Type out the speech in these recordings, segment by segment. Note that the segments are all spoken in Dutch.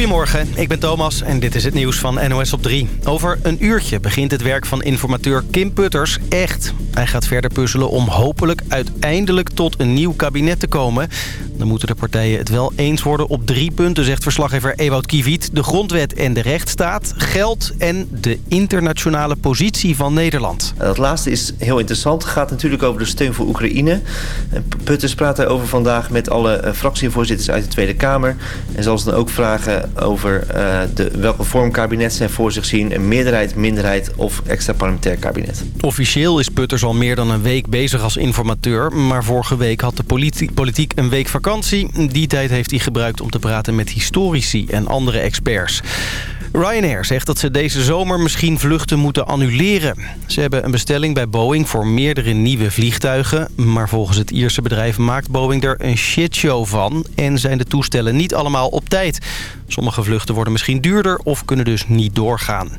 Goedemorgen, ik ben Thomas en dit is het nieuws van NOS op 3. Over een uurtje begint het werk van informateur Kim Putters echt. Hij gaat verder puzzelen om hopelijk uiteindelijk tot een nieuw kabinet te komen. Dan moeten de partijen het wel eens worden op drie punten, zegt verslaggever Ewout Kiviet. De grondwet en de rechtsstaat, geld en de internationale positie van Nederland. Dat laatste is heel interessant. Het gaat natuurlijk over de steun voor Oekraïne. Putters praat daarover vandaag met alle eh, fractievoorzitters uit de Tweede Kamer. En zal ze dan ook vragen over uh, de, welke vorm kabinet zij voor zich zien. Een meerderheid, minderheid of extra parlementair kabinet. Officieel is Putters al meer dan een week bezig als informateur. Maar vorige week had de politiek een week vakantie. Die tijd heeft hij gebruikt om te praten met historici en andere experts. Ryanair zegt dat ze deze zomer misschien vluchten moeten annuleren. Ze hebben een bestelling bij Boeing voor meerdere nieuwe vliegtuigen. Maar volgens het Ierse bedrijf maakt Boeing er een shitshow van... en zijn de toestellen niet allemaal op tijd. Sommige vluchten worden misschien duurder of kunnen dus niet doorgaan.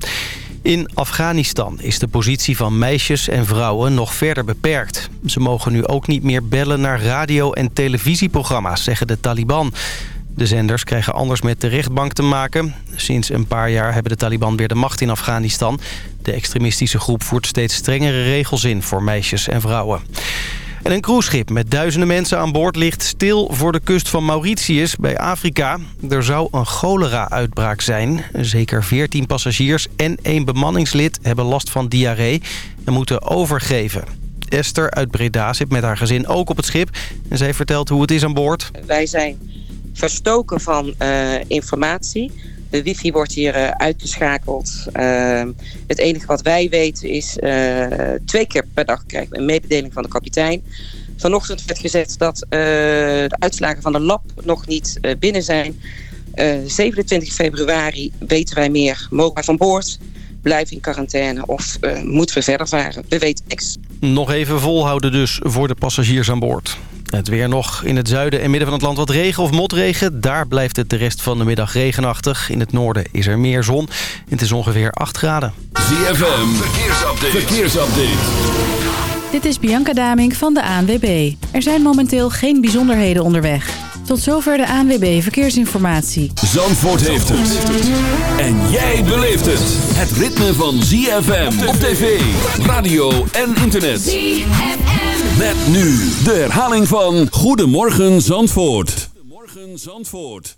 In Afghanistan is de positie van meisjes en vrouwen nog verder beperkt. Ze mogen nu ook niet meer bellen naar radio- en televisieprogramma's, zeggen de Taliban. De zenders krijgen anders met de rechtbank te maken. Sinds een paar jaar hebben de Taliban weer de macht in Afghanistan. De extremistische groep voert steeds strengere regels in voor meisjes en vrouwen. En een cruiseschip met duizenden mensen aan boord ligt stil voor de kust van Mauritius bij Afrika. Er zou een cholera-uitbraak zijn. Zeker 14 passagiers en één bemanningslid hebben last van diarree en moeten overgeven. Esther uit Breda zit met haar gezin ook op het schip. En zij vertelt hoe het is aan boord. Wij zijn verstoken van uh, informatie. De wifi wordt hier uh, uitgeschakeld. Uh, het enige wat wij weten is twee keer per dag krijgen we een mededeling van de kapitein. Vanochtend werd gezegd dat de uitslagen van de lab nog niet binnen zijn. 27 februari weten wij meer. Mogen wij van boord? Blijven in quarantaine of moeten we verder varen? We weten niks. Nog even volhouden dus voor de passagiers aan boord. Het weer nog in het zuiden en midden van het land wat regen of motregen. Daar blijft het de rest van de middag regenachtig. In het noorden is er meer zon. Het is ongeveer 8 graden. ZFM, verkeersupdate. verkeersupdate. Dit is Bianca Daming van de ANWB. Er zijn momenteel geen bijzonderheden onderweg. Tot zover de ANWB Verkeersinformatie. Zandvoort heeft het. En jij beleeft het. Het ritme van ZFM op tv, radio en internet. ZFM. Met nu de herhaling van Goedemorgen Zandvoort. Goedemorgen Zandvoort.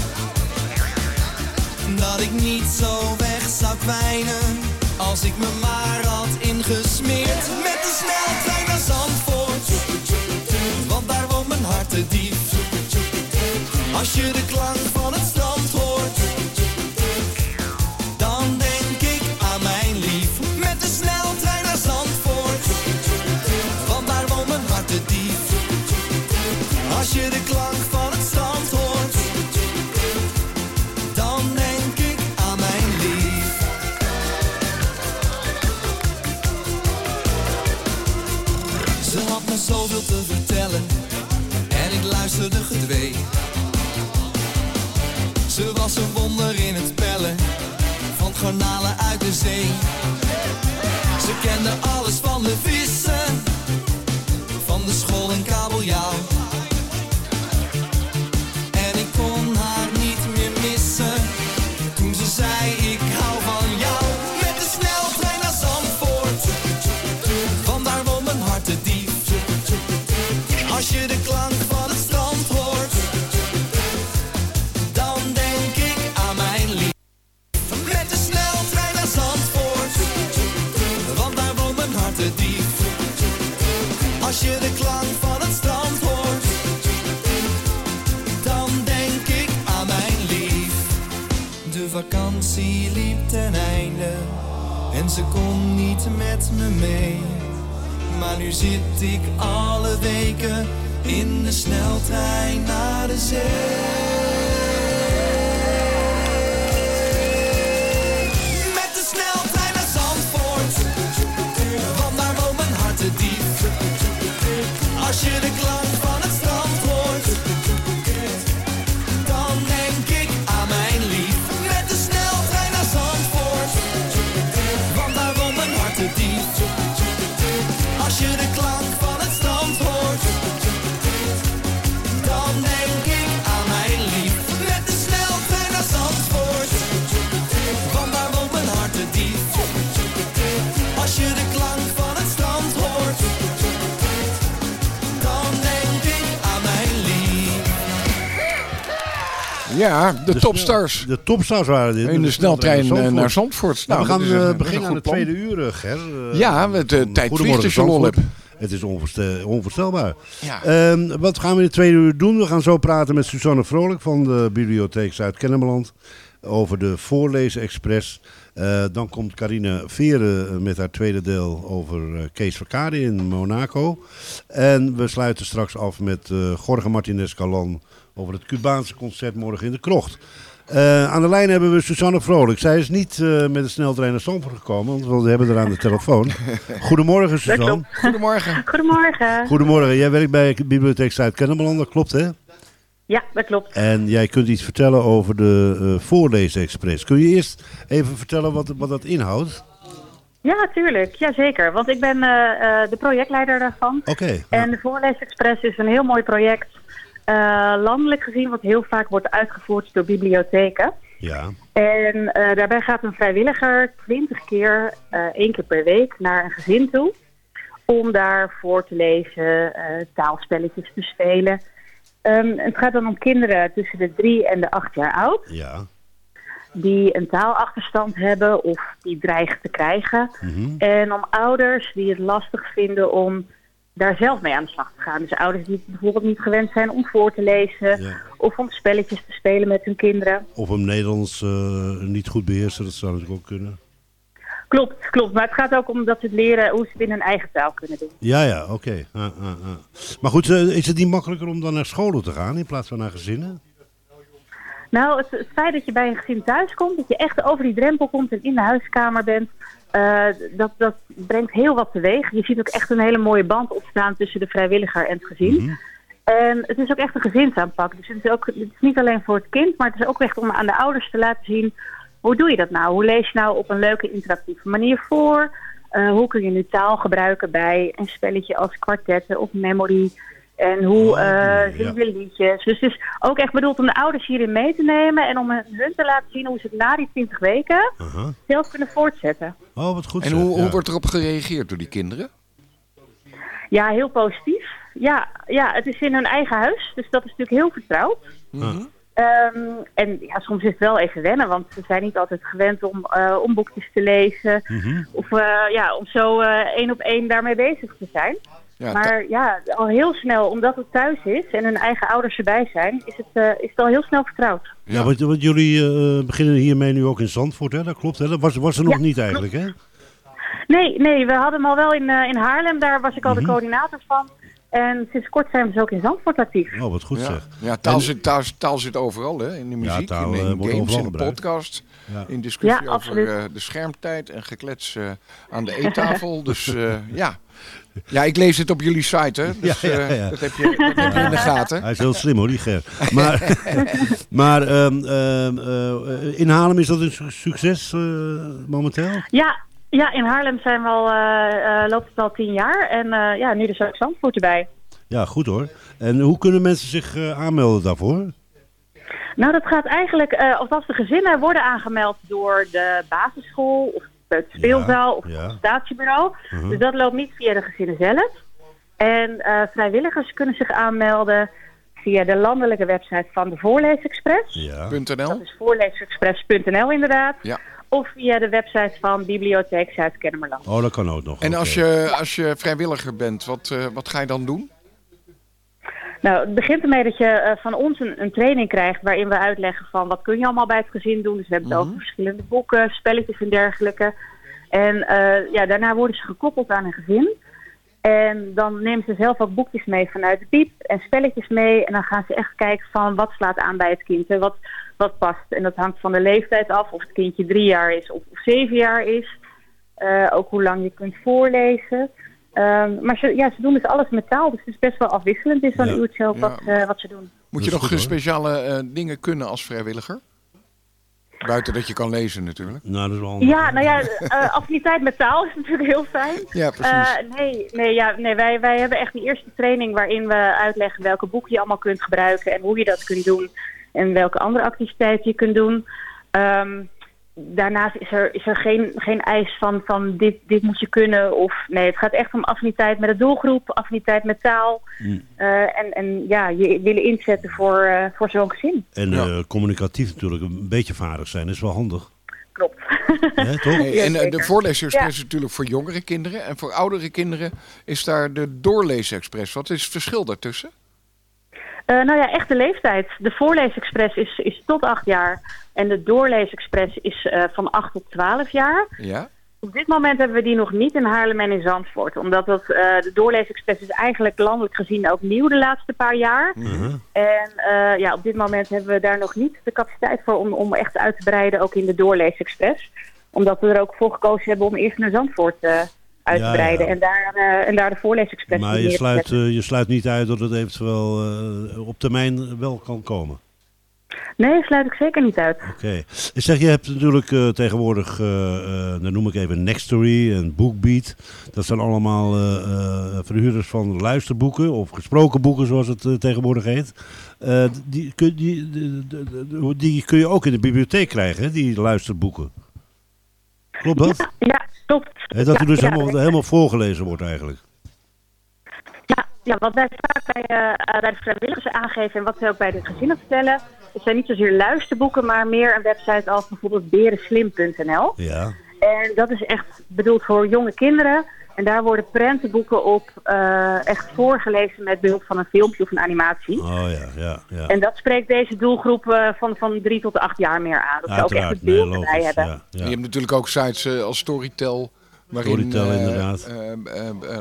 Dat ik niet zo weg zou kwijnen. Als ik me maar had ingesmeerd. Met de sneltrein naar Zandvoort. Want daar woont mijn hart te diep. Als je de klank van het Als je de klank Ja, de, topstars. De topstars waren dit. In de sneltrein eh, naar Zandvoort. Nou, we gaan een- eh, beginnen aan de plan. tweede uur, eh, Ger. Ja, met de tijd vliegt als je lol Zandvoort. hebt. Het is onvoorstel- onvoorstelbaar. Ja. Ehm, wat gaan we in de tweede uur doen? We gaan zo praten met Suzanne Vrolijk van de Bibliotheek Zuid-Kennemerland over de Voorlezen Express. Dan komt Carine Veren met haar tweede deel over Kees Verkade in Monaco. En we sluiten straks af met eh Jorge Martinez Calan over het Cubaanse concert morgen in de Krocht. Eh, aan de lijn hebben we Suzanne Vrolijk. Zij is niet eh, met de sneltrein naar Stamford gekomen, want we hebben haar aan de telefoon. Goedemorgen Suzanne. Goedemorgen. Goedemorgen. Goedemorgen, jij werkt bij de Bibliotheek Zuid-Kennemerland, dat klopt hè? Ja, dat klopt. En jij kunt iets vertellen over de eh Voorleesexpress. Kun je eerst even vertellen wat, wat dat inhoudt? Ja, tuurlijk. Jazeker. Want ik ben eh, eh, de projectleider daarvan. Oké. En de Voorleesexpress is een heel mooi project, eh, landelijk gezien, wat heel vaak wordt uitgevoerd door bibliotheken. Ja. En eh, daarbij gaat een vrijwilliger twintig keer, eh, één keer per week, naar een gezin toe. Om daar voor te lezen, taalspelletjes te spelen. Ehm, het gaat dan om kinderen tussen de drie en de acht jaar oud. Ja. die een taalachterstand hebben of die dreigen te krijgen. Mhm. En om ouders die het lastig vinden om daar zelf mee aan de slag te gaan. Dus ouders die bijvoorbeeld niet gewend zijn om voor te lezen Ja. of om spelletjes te spelen met hun kinderen. Of hem Nederlands eh, niet goed beheersen, dat zou natuurlijk ook kunnen. Klopt, klopt. Maar het gaat ook om dat ze het leren hoe ze het in hun eigen taal kunnen doen. Ja, ja, oké. Ah, ah, ah. Maar goed, eh, is het niet makkelijker om dan naar scholen te gaan in plaats van naar gezinnen? Nou, het, het feit dat je bij een gezin thuis komt, dat je echt over die drempel komt en in de huiskamer bent, eh, dat, dat brengt heel wat teweeg. Je ziet ook echt een hele mooie band ontstaan tussen de vrijwilliger en het gezin. En het is ook echt een gezinsaanpak. Dus het is, ook, het is niet alleen voor het kind, maar het is ook echt om aan de ouders te laten zien... hoe doe je dat nou? Hoe lees je nou op een leuke, interactieve manier voor? Eh, hoe kun je nu taal gebruiken bij een spelletje als kwartetten of memory? En hoe eh je liedjes? Dus het is ook echt bedoeld om de ouders hierin mee te nemen... en om hun te laten zien hoe ze het na die 20 weken zelf kunnen voortzetten. Oh, wat goed En zeg, hoe, hoe wordt erop gereageerd door die kinderen? Ja, heel positief. Ja, ja, het is in hun eigen huis, dus dat is natuurlijk heel vertrouwd. Mhm. Ehm, en ja, soms is het wel even wennen, want ze zijn niet altijd gewend om, eh, om boekjes te lezen. Mhm. Of eh, ja, om zo eh, één op één daarmee bezig te zijn. Ja, maar ja, al heel snel, omdat het thuis is en hun eigen ouders erbij zijn, is het, eh, is het al heel snel vertrouwd. Ja, want, want jullie eh, beginnen hiermee nu ook in Zandvoort, hè? Dat klopt, hè? Dat was, was er nog Ja, niet eigenlijk, hè? Nee, nee, we hadden hem al wel in, eh, in Haarlem, daar was ik al Mhm. de coördinator van. En sinds kort zijn we dus ook in Zandvoort actief. Oh, wat goed ja. zeg. Ja, taal, En- zit, taal, taal zit overal, hè? In de muziek, taal, in, in games, in de podcast. Ja. In discussie Ja, over eh, de schermtijd en geklets eh, aan de eettafel. dus eh, ja. Ja, ik lees het op jullie site, hè? Dus Ja, ja, eh, ja. dat heb je, dat heb je in de gaten. Hij is heel slim hoor, die Ger. Maar, maar ehm, ehm, eh, in Haarlem is dat een su- succes momenteel? Ja, ja, in Haarlem zijn we al, loopt het al tien jaar. En eh, ja, nu dus ook Zandvoort erbij. Ja, goed hoor. En hoe kunnen mensen zich eh, aanmelden daarvoor? Nou, dat gaat eigenlijk, eh althans de gezinnen worden aangemeld door de basisschool of het speelzaal of ja. het statiebureau. Mhm. Dus dat loopt niet via de gezinnen zelf. En eh, vrijwilligers kunnen zich aanmelden via de landelijke website van de Voorleesexpress. Ja. .nl? Dat is voorleesexpress.nl inderdaad. Ja. Of via de website van Bibliotheek Zuid-Kennemerland. Oh, dat kan ook nog. En als je, als je vrijwilliger bent, wat, eh, wat ga je dan doen? Nou, het begint ermee dat je eh, van ons een, een training krijgt waarin we uitleggen van wat kun je allemaal bij het gezin doen. Dus we hebben het over verschillende boeken, spelletjes en dergelijke. En eh, ja, daarna worden ze gekoppeld aan een gezin. En dan nemen ze zelf ook boekjes mee vanuit de piep en spelletjes mee. En dan gaan ze echt kijken van wat slaat aan bij het kind en wat, wat past. En dat hangt van de leeftijd af, of het kindje drie jaar is of zeven jaar is. Eh, ook hoe lang je kunt voorlezen. Ehm, maar ze, ja, ze doen dus alles met taal, dus het is best wel afwisselend in zo'n Ja. uurtje ook Ja. wat, eh, wat ze doen. Moet je is nog goed, speciale eh, dingen kunnen als vrijwilliger? Buiten dat je kan lezen natuurlijk. Nou, dat is wel handig. Ja, nou ja, eh, affiniteit met taal is natuurlijk heel fijn. Ja, precies. Eh, nee, nee, ja, nee wij, wij hebben echt die eerste training waarin we uitleggen welke boeken je allemaal kunt gebruiken en hoe je dat kunt doen en welke andere activiteiten je kunt doen. Ehm, daarnaast is er, is er geen, geen eis van, van dit, dit moet je kunnen. Of nee, het gaat echt om affiniteit met de doelgroep, affiniteit met taal. Mm. eh, en, en ja, je willen inzetten voor, eh, voor zo'n gezin. En Ja. eh, communicatief natuurlijk een beetje vaardig zijn is wel handig. Klopt. Toch? Hey, en de voorleesexpress Ja. is natuurlijk voor jongere kinderen. En voor oudere kinderen is daar de doorleesexpress. Wat is het verschil daartussen? Eh, nou ja, echt de leeftijd. De voorleesexpress is, is tot acht jaar. En de doorleesexpress is eh, van 8 tot 12 jaar. Ja? Op dit moment hebben we die nog niet in Haarlem en in Zandvoort. Omdat dat, eh, de doorleesexpress is eigenlijk landelijk gezien ook nieuw de laatste paar jaar. Mhm. En ja, op dit moment hebben we daar nog niet de capaciteit voor om, om echt uit te breiden, ook in de doorleesexpress. Omdat we er ook voor gekozen hebben om eerst naar Zandvoort eh, uit Ja. En, daar, eh, en daar de voorleesexpress Maar je sluit, eh, je sluit niet uit dat het eventueel eh, op termijn wel kan komen. Nee, sluit ik zeker niet uit. Oké. Ik zeg, je hebt natuurlijk tegenwoordig, dan noem ik even Nextory en Bookbeat. Dat zijn allemaal verhuurders van luisterboeken of gesproken boeken zoals het tegenwoordig heet. Die, kun, die, die, die- die kun je ook in de bibliotheek krijgen, die luisterboeken. Klopt dat? Ja, dat er dus helemaal, helemaal voorgelezen wordt eigenlijk. Ja, ja, wat wij vaak bij, eh, eh, bij de vrijwilligers aangeven en wat wij ook bij de gezinnen vertellen, het zijn niet zozeer luisterboeken, maar meer een website als bijvoorbeeld berenslim.nl. Ja. En dat is echt bedoeld voor jonge kinderen. En daar worden prentenboeken op eh, echt voorgelezen met behulp van een filmpje of een animatie. Oh ja, ja, ja. En dat spreekt deze doelgroep eh, van, van drie tot acht jaar meer aan. Dat ze ook echt het nee, beeld erbij logisch. hebben. Ja, En ja. Je hebt natuurlijk ook sites eh, als Storytel. Waarin Storytel, inderdaad.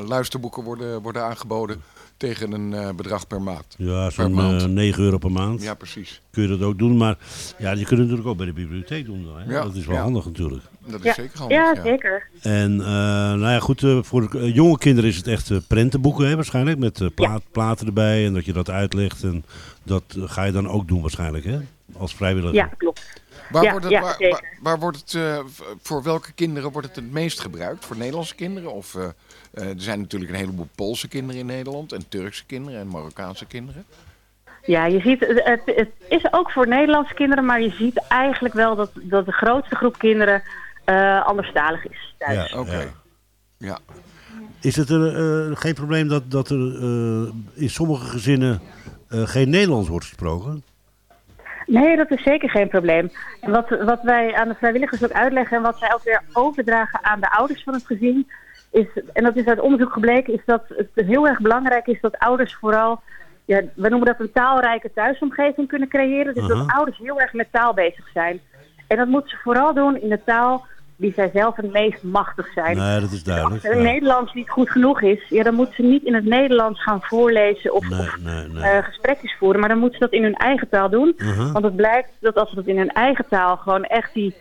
luisterboeken worden, worden aangeboden tegen een eh, bedrag per maand. Ja, Per zo'n maand. eh, 9 euro per maand. Ja, precies. kun je dat ook doen. Maar ja, je kunt het natuurlijk ook bij de bibliotheek doen. Hè? Ja, dat is wel ja. handig natuurlijk. Dat is Ja, zeker handig. ja, ja. zeker. En eh, nou ja, goed, eh, voor eh, jonge kinderen is het echt prentenboeken hè, waarschijnlijk. Met plaat, platen erbij en dat je dat uitlegt. En dat ga je dan ook doen waarschijnlijk, hè? Als vrijwilliger. Ja, klopt. Waar, Ja, wordt het, ja, waar, zeker. waar, waar wordt het, eh, v- voor welke kinderen wordt het het meest gebruikt? Voor Nederlandse kinderen? Of eh, eh, er zijn natuurlijk een heleboel Poolse kinderen in Nederland. En Turkse kinderen en Marokkaanse kinderen. Ja, je ziet, het, het, is ook voor Nederlandse kinderen, maar je ziet eigenlijk wel dat, dat de grootste groep kinderen anderstalig is. thuis. Ja, Oké. ja. Ja. Is het er eh, geen probleem dat, dat er eh, in sommige gezinnen eh, geen Nederlands wordt gesproken? Nee, dat is zeker geen probleem. En wat, wat wij aan de vrijwilligers ook uitleggen en wat zij ook weer overdragen aan de ouders van het gezin, is, en dat is uit onderzoek gebleken, is dat het heel erg belangrijk is dat ouders vooral, ja, we noemen dat een taalrijke thuisomgeving kunnen creëren. Dus dat ouders heel erg met taal bezig zijn. En dat moeten ze vooral doen in de taal die zij zelf het meest machtig zijn. Nee, dat is duidelijk. Als het Ja. Nederlands niet goed genoeg is, ja, dan moeten ze niet in het Nederlands gaan voorlezen of, Nee, of nee, nee. eh, gesprekjes voeren, maar dan moeten ze dat in hun eigen taal doen. Uh-huh. Want het blijkt dat als ze dat in hun eigen taal gewoon echt die,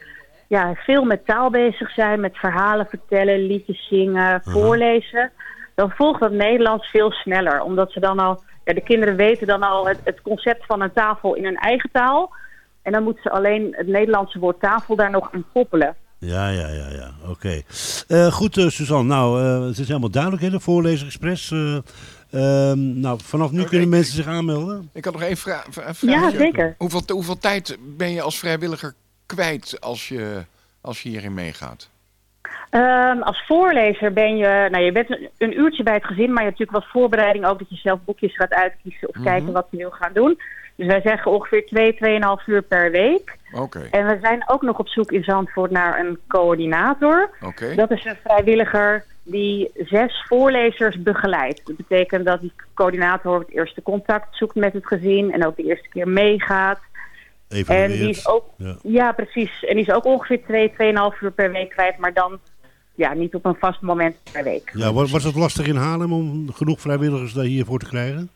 ja, veel met taal bezig zijn, met verhalen vertellen, liedjes zingen, voorlezen, dan volgt dat Nederlands veel sneller. Omdat ze dan al, ja, de kinderen weten dan al het, het concept van een tafel in hun eigen taal. En dan moeten ze alleen het Nederlandse woord tafel daar nog aan koppelen. Ja, ja, ja, ja. Oké. Eh, goed, eh, Suzanne. Nou, eh, het is helemaal duidelijk, hè, de Voorlezer-express. Eh, ehm, nou, vanaf nu kunnen mensen zich aanmelden. Ik had nog één vraag. een Ja, zeker. Hoeveel, hoeveel tijd ben je als vrijwilliger kwijt als je, als je hierin meegaat? Ehm, als voorlezer ben je, nou je bent een, een uurtje bij het gezin, maar je hebt natuurlijk wat voorbereiding ook dat je zelf boekjes gaat uitkiezen of Mhm. kijken wat je wil gaan doen. Dus wij zeggen ongeveer 2, 2,5 uur per week. Oké. En we zijn ook nog op zoek in Zandvoort naar een coördinator. Oké. Dat is een vrijwilliger die zes voorlezers begeleidt. Dat betekent dat die coördinator het eerste contact zoekt met het gezin en ook de eerste keer meegaat. En die is ook, Ja. ja. precies. En die is ook ongeveer twee, tweeënhalf uur per week kwijt, maar dan ja, niet op een vast moment per week. Ja, was, was het lastig in Haarlem om genoeg vrijwilligers daar hiervoor te krijgen?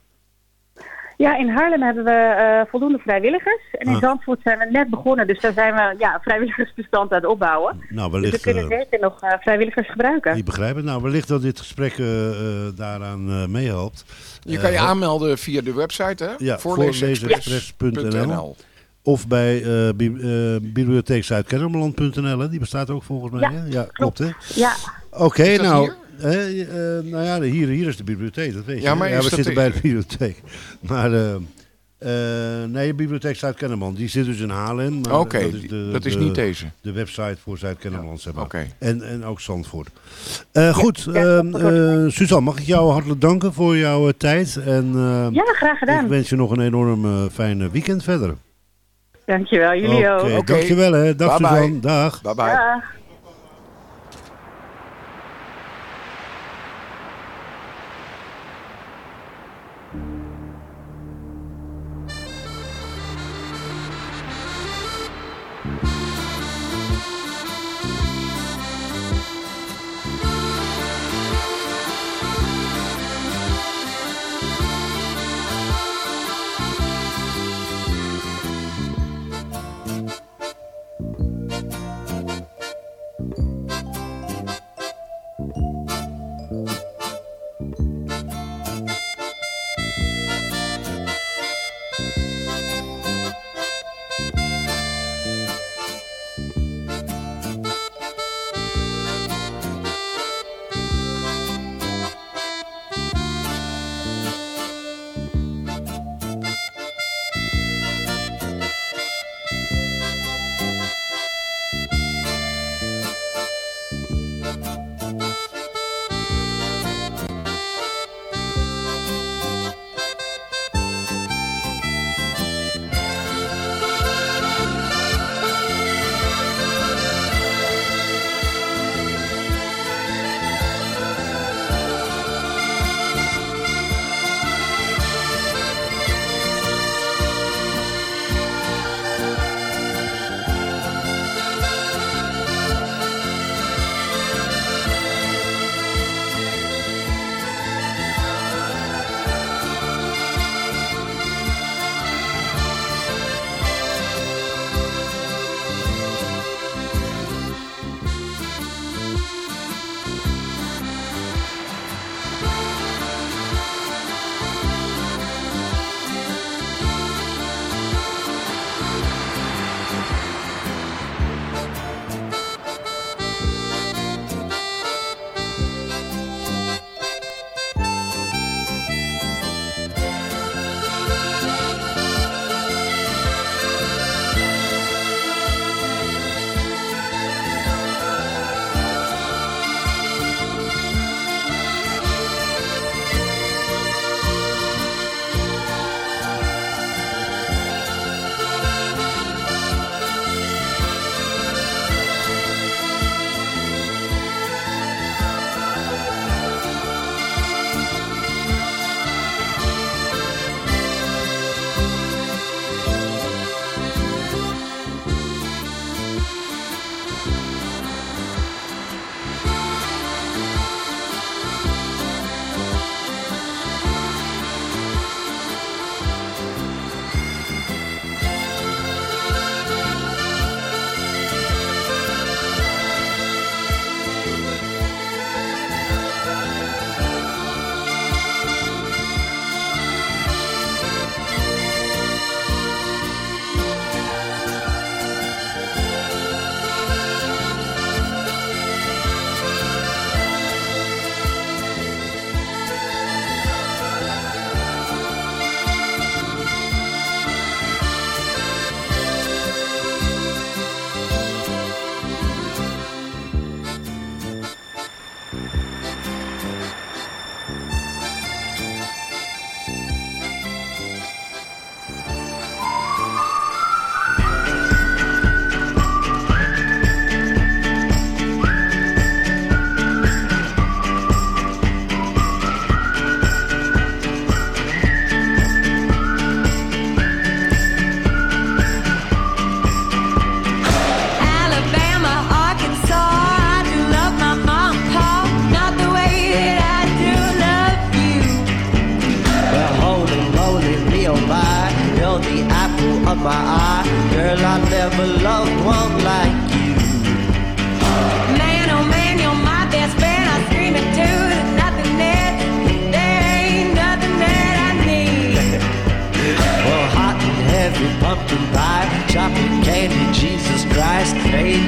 Ja, in Haarlem hebben we eh, voldoende vrijwilligers. En in Ah. Zandvoort zijn we net begonnen, dus daar zijn we ja, vrijwilligersbestand aan het opbouwen. Nou, Dus we wellicht... kunnen eh, zeker nog eh, vrijwilligers gebruiken. ik begrijp het. Nou, wellicht dat dit gesprek eh, eh, daaraan eh, meehelpt. Je kan je aanmelden via de website, hè? Ja, Voorleesexpress.nl. Of bij eh bi eh, bibliotheek Zuid-Kennemerland.nl. Die bestaat ook volgens mij. Ja, hè? ja klopt. hè? Ja, Oké, nou. Eh, nou ja, hier, hier is de bibliotheek, dat weet je. Ja, maar we dat zitten bij de bibliotheek. Maar eh, eh, nee, de bibliotheek Zuid-Kennemerland. Die zit dus in Haarlem. maar Oké, dat is, de, dat is de- niet deze. De website voor Zuid-Kennemerland, zeg maar. Oké. En, en ook Zandvoort. Eh, goed, ja, ehm, eh, Suzanne, mag ik jou hartelijk danken voor jouw tijd. En ja graag gedaan. ik wens je nog een enorm eh, fijn weekend verder. Dankjewel, jullie ook. Oké, Oké. dankjewel hè. Dag Bye bye. Suzanne, dag. Bye bye. Dag.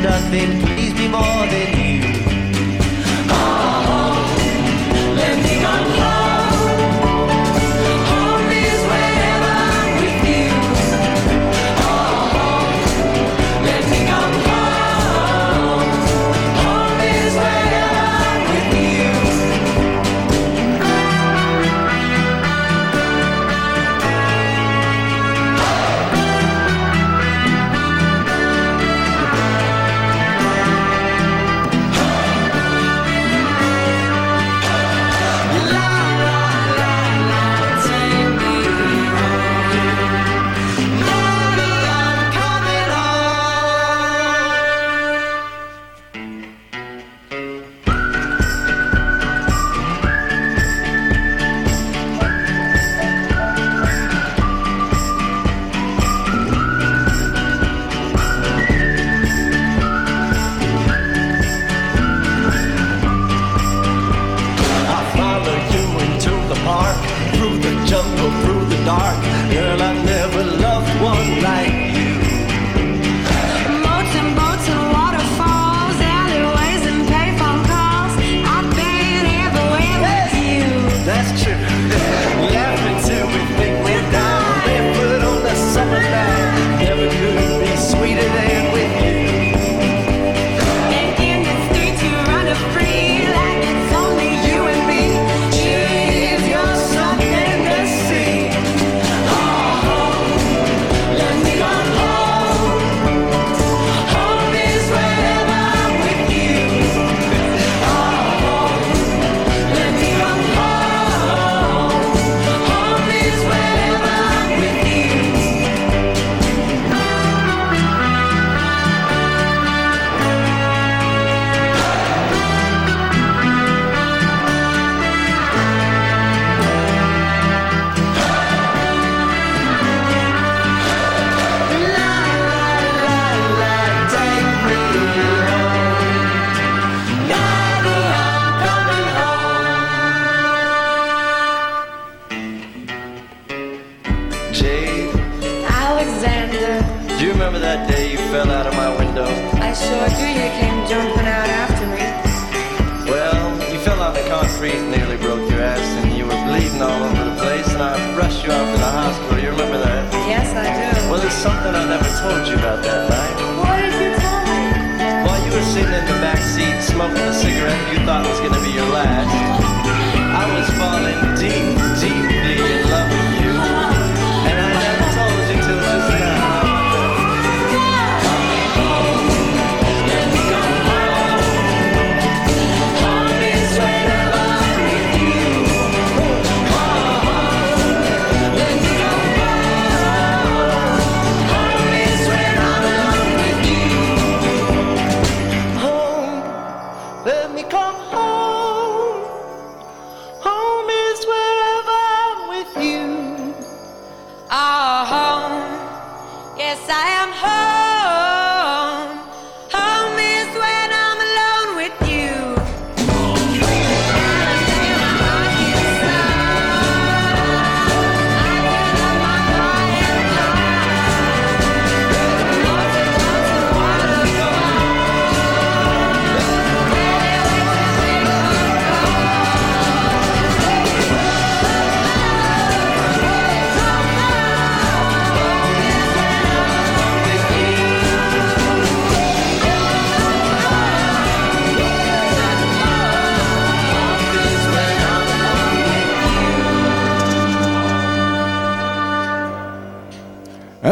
nothing.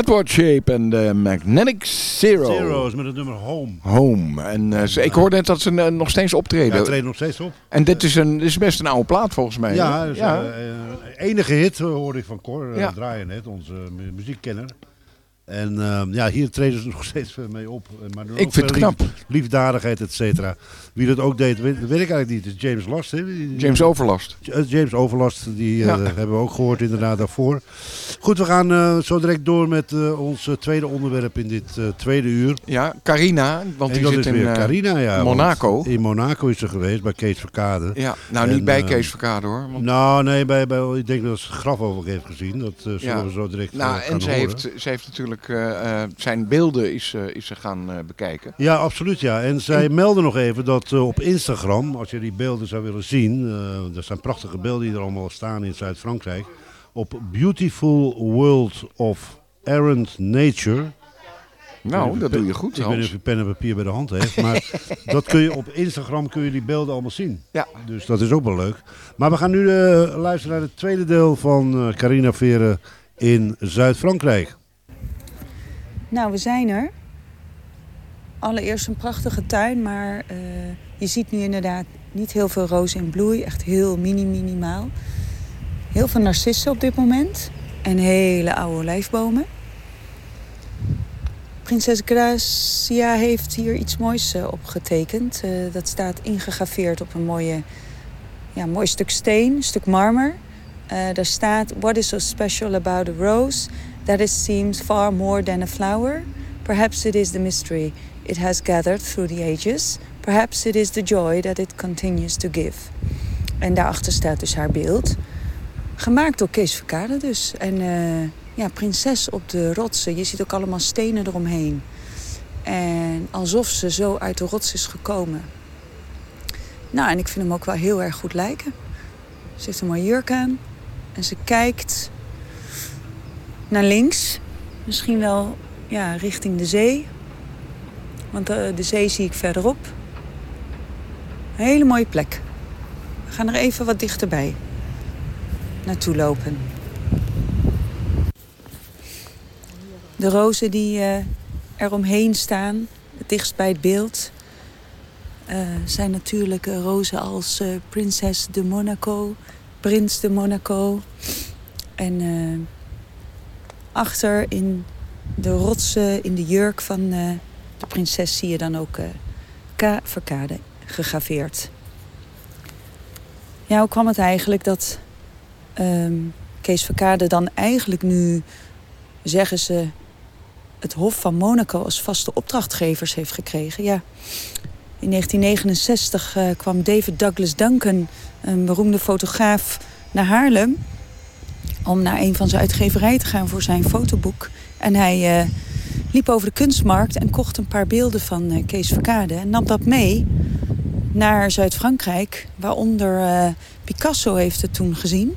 Edward Shape en de Magnetic Zero. Zero's met het nummer Home. Home. En eh, ik hoorde net dat ze eh, nog steeds optreden. Ja, treden nog steeds op. En dit is, een, is best een oude plaat volgens mij. Ja, eh, enige hit hoorde ik van Cor draaien net, onze muziekkenner. En ehm, ja, hier treden ze nog steeds eh, mee op. Eh, Maar Ik vind het lief- knap. liefdadigheid, et cetera. Wie dat ook deed, weet, weet ik eigenlijk niet. Het is James Last, hè? James Overlast. Eh, James Overlast, die hebben we ook gehoord inderdaad daarvoor. Goed, we gaan zo direct door met ons tweede onderwerp in dit tweede uur. Ja, Carina, want en die zit in weer Carina, ja. Monaco. In Monaco is ze geweest, bij Kees Verkade. Ja, nou En, niet bij Kees Verkade hoor. Want, Nou, nee, bij, bij, ik denk dat ze het graf ook heeft gezien. Dat zullen Ja. we zo direct nou, gaan en ze horen. heeft, ze heeft natuurlijk eh, eh, zijn beelden is, eh, is ze gaan bekijken. Ja, absoluut ja. En zij melden nog even dat op Instagram, als je die beelden zou willen zien, er zijn prachtige beelden die er allemaal staan in Zuid-Frankrijk, op Beautiful World of Errant Nature. Nou, dat doe je goed, Ik weet niet of je pen en papier bij de hand heeft, maar dat kun je op Instagram kun je die beelden allemaal zien. Ja. Dus dat is ook wel leuk. Maar we gaan nu luisteren naar het tweede deel van eh, Carina Veren in Zuid-Frankrijk. Nou, we zijn er. Allereerst een prachtige tuin, maar eh, je ziet nu inderdaad niet heel veel rozen in bloei. Echt heel mini minimaal. Heel veel narcissen op dit moment. En hele oude olijfbomen. Prinses Gracia heeft hier iets moois eh, opgetekend. Eh, dat staat ingegraveerd op een mooie, ja, mooi stuk steen, een stuk marmer. Daar staat: What is so special about a rose? That it seems far more than a flower. Perhaps it is the mystery it has gathered through the ages. Perhaps it is the joy that it continues to give. En daarachter staat dus haar beeld. Gemaakt door Kees Verkade dus. En eh, ja, prinses op de rotsen. Je ziet ook allemaal stenen eromheen. En alsof ze zo uit de rots is gekomen. Nou, en ik vind hem ook wel heel erg goed lijken. Ze heeft een mooie jurk aan. En ze kijkt naar links. Misschien wel ja, richting de zee. Want de, de zee zie ik verderop. Een hele mooie plek. We gaan er even wat dichterbij naartoe lopen. De rozen die eh eromheen staan, het dichtst bij het beeld, eh, zijn natuurlijk eh, rozen als eh, Prinses de Monaco, Prins de Monaco. En eh, achter in de rotsen, in de jurk van eh, de prinses, zie je dan ook eh K. Verkade gegraveerd. Ja, hoe kwam het eigenlijk dat ehm, Kees Verkade dan eigenlijk nu, zeggen ze, het Hof van Monaco als vaste opdrachtgevers heeft gekregen? Ja, in 1969 eh, kwam David Douglas Duncan, een beroemde fotograaf, naar Haarlem om naar een van zijn uitgeverijen te gaan voor zijn fotoboek. En hij eh, liep over de kunstmarkt en kocht een paar beelden van eh, Kees Verkade en nam dat mee naar Zuid-Frankrijk, waaronder eh, Picasso heeft het toen gezien.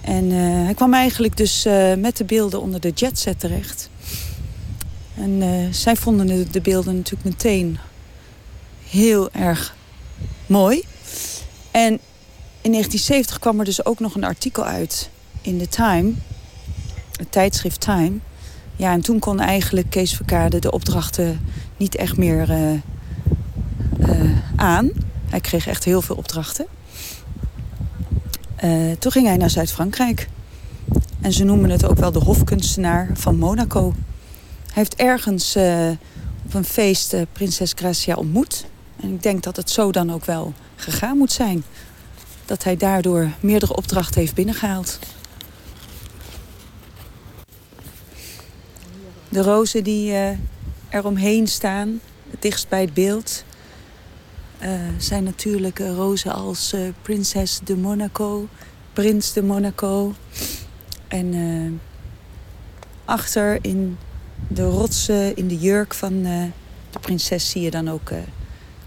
En hij kwam eigenlijk dus met de beelden onder de jetset terecht. En zij vonden de, de beelden natuurlijk meteen heel erg mooi. En in 1970 kwam er dus ook nog een artikel uit in de Time, het tijdschrift Time. Ja, en toen kon eigenlijk Kees Verkade de opdrachten niet echt meer eh, eh, aan. Hij kreeg echt heel veel opdrachten. Eh, toen ging hij naar Zuid-Frankrijk. En ze noemen het ook wel de hofkunstenaar van Monaco. Hij heeft ergens op een feest prinses Gracia ontmoet. En ik denk dat het zo dan ook wel gegaan moet zijn. Dat hij daardoor meerdere opdrachten heeft binnengehaald. De rozen die eh eromheen staan, dichtst bij het beeld, eh, zijn natuurlijk eh, rozen als Prinses de Monaco, Prins de Monaco. En achter in de rotsen, in de jurk van de prinses, zie je dan ook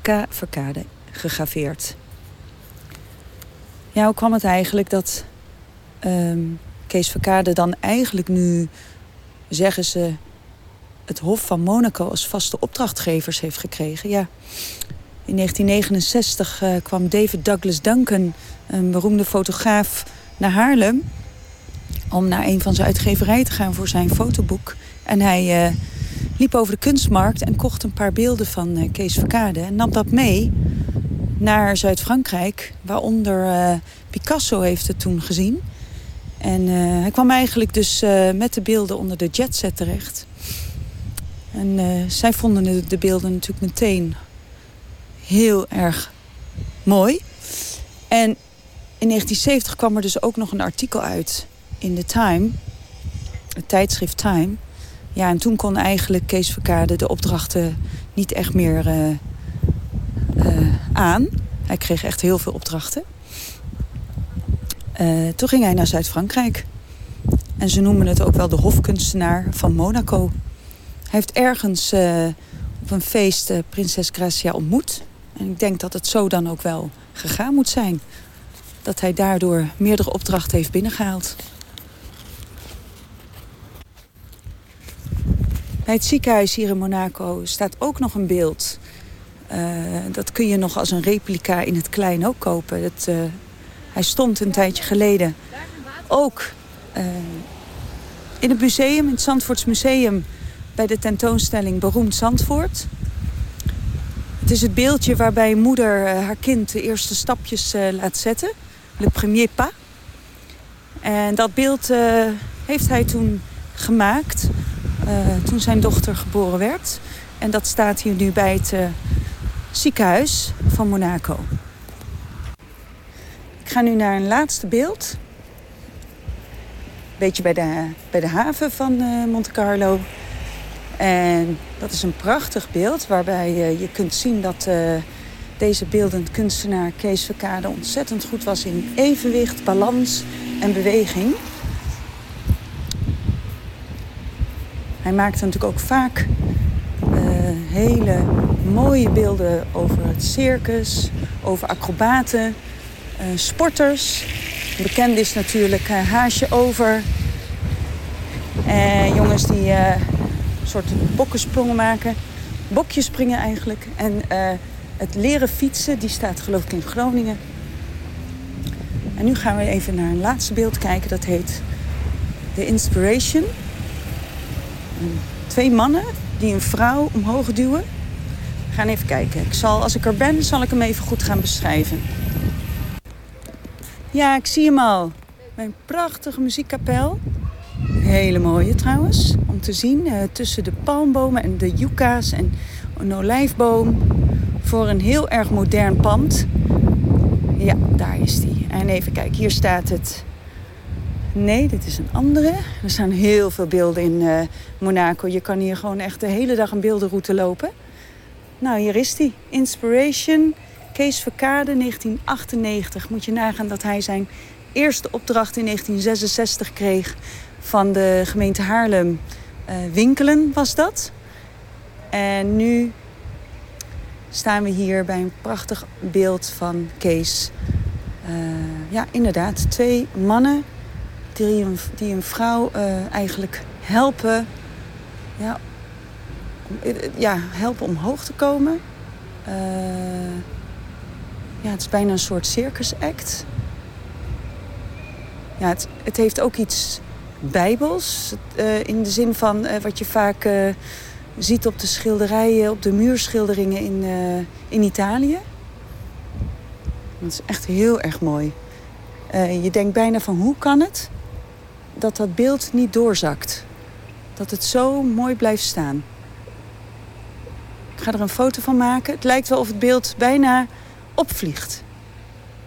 K. Verkade gegraveerd. Ja, hoe kwam het eigenlijk dat ehm, Kees Verkade dan eigenlijk nu, zeggen ze, het Hof van Monaco als vaste opdrachtgevers heeft gekregen? Ja, in 1969 eh, kwam David Douglas Duncan, een beroemde fotograaf, naar Haarlem om naar een van zijn uitgeverijen te gaan voor zijn fotoboek. En hij eh, liep over de kunstmarkt en kocht een paar beelden van eh, Kees Verkade en nam dat mee naar Zuid-Frankrijk, waaronder Picasso heeft het toen gezien. En hij kwam eigenlijk dus met de beelden onder de jetset terecht. En eh, zij vonden de, de beelden natuurlijk meteen heel erg mooi. En in 1970 kwam er dus ook nog een artikel uit in The Time, het tijdschrift Time. Ja, en toen kon eigenlijk Kees Verkade de opdrachten niet echt meer eh, eh, aan. Hij kreeg echt heel veel opdrachten. Toen ging hij naar Zuid-Frankrijk. En ze noemen het ook wel de hofkunstenaar van Monaco. Heeft ergens eh, op een feest eh, prinses Gracia ontmoet. En ik denk dat het zo dan ook wel gegaan moet zijn. Dat hij daardoor meerdere opdrachten heeft binnengehaald. Bij het ziekenhuis hier in Monaco staat ook nog een beeld. Eh, dat kun je nog als een replica in het klein ook kopen. Hij stond een tijdje geleden ook in het museum, in het Zandvoorts Museum... bij de tentoonstelling Beroemd Zandvoort. Het is het beeldje waarbij een moeder eh, haar kind de eerste stapjes eh, laat zetten. Le premier pas. En dat beeld eh, heeft hij toen gemaakt toen zijn dochter geboren werd. En dat staat hier nu bij het ziekenhuis van Monaco. Ik ga nu naar een laatste beeld. Beetje bij de, bij de haven van Monte Carlo. En dat is een prachtig beeld waarbij eh, je kunt zien dat eh, deze beeldend kunstenaar Kees Verkade ontzettend goed was in evenwicht, balans en beweging. Hij maakte natuurlijk ook vaak eh, hele mooie beelden over het circus, over acrobaten, sporters. Bekend is natuurlijk Haasje Over. En jongens die soort bokkensprongen maken. Bokjes springen eigenlijk. En eh, het leren fietsen, die staat geloof ik in Groningen. En nu gaan we even naar een laatste beeld kijken. Dat heet The Inspiration. Twee mannen die een vrouw omhoog duwen. We gaan even kijken. Ik zal, als ik er ben, zal ik hem even goed gaan beschrijven. Ja, ik zie hem al. Mijn prachtige muziekkapel. Hele mooie trouwens, te zien. eh, tussen de palmbomen en de yucca's en een olijfboom. Voor een heel erg modern pand. Ja, daar is die. En even kijken, hier staat het. Nee, dit is een andere. Er staan heel veel beelden in eh, Monaco. Je kan hier gewoon echt de hele dag een beeldenroute lopen. Nou, hier is die. Inspiration, Kees Verkade, 1998. Moet je nagaan dat hij zijn eerste opdracht in 1966 kreeg van de gemeente Haarlem. Eh, winkelen was dat. En nu staan we hier bij een prachtig beeld van Kees. Eh, ja, inderdaad, twee mannen die een, vrouw eh, eigenlijk helpen, ja, ja, helpen omhoog te komen. Ja, het is bijna een soort circus act. Ja, het, het heeft ook iets bijbels. eh, in de zin van eh, wat je vaak eh, ziet op de schilderijen, op de muurschilderingen in, in Italië. Dat is echt heel erg mooi. Je denkt bijna van hoe kan het dat dat beeld niet doorzakt? Dat het zo mooi blijft staan. Ik ga er een foto van maken. Het lijkt wel of het beeld bijna opvliegt.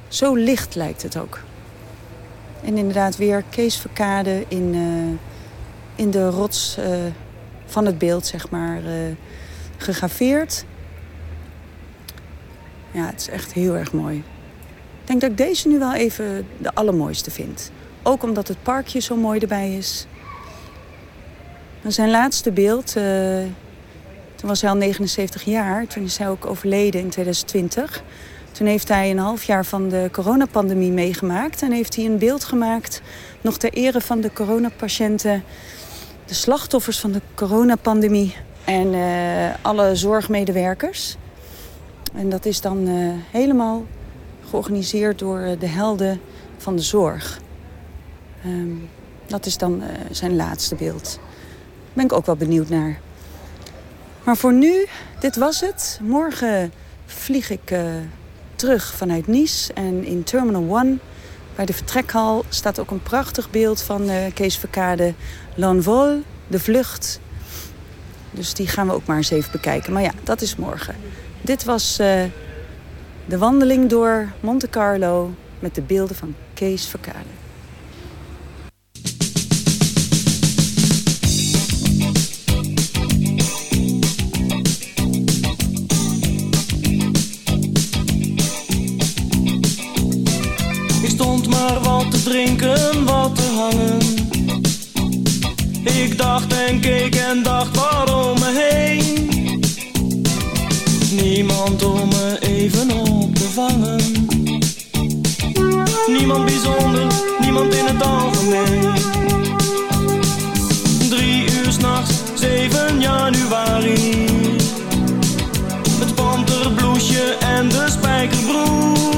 Zo licht lijkt het ook. En inderdaad weer Kees Verkade in, eh, in de rots eh, van het beeld, zeg maar, eh, gegraveerd. Ja, het is echt heel erg mooi. Ik denk dat ik deze nu wel even de allermooiste vind. Ook omdat het parkje zo mooi erbij is. Zijn laatste beeld, toen was hij al 79 jaar. Toen is hij ook overleden in 2020. Toen heeft hij een half jaar van de coronapandemie meegemaakt. En heeft hij een beeld gemaakt, nog ter ere van de coronapatiënten. De slachtoffers van de coronapandemie. En eh, alle zorgmedewerkers. En dat is dan eh, helemaal georganiseerd door eh, de helden van de zorg. Ehm, dat is dan zijn laatste beeld. Daar ben ik ook wel benieuwd naar. Maar voor nu, dit was het. Morgen vlieg ik terug vanuit Nice. En in Terminal 1, bij de vertrekhal, staat ook een prachtig beeld van eh, Kees Verkade. L'envol, de vlucht. Dus die gaan we ook maar eens even bekijken. Maar ja, dat is morgen. Dit was eh, de wandeling door Monte Carlo met de beelden van Kees Verkade. Stond maar wat te drinken, wat te hangen. Ik dacht en keek en dacht waarom me heen. Niemand om me even op te vangen. Niemand bijzonder, niemand in het algemeen. Drie uur s'nachts, 7 januari. Het panterbloesje en de spijkerbroek.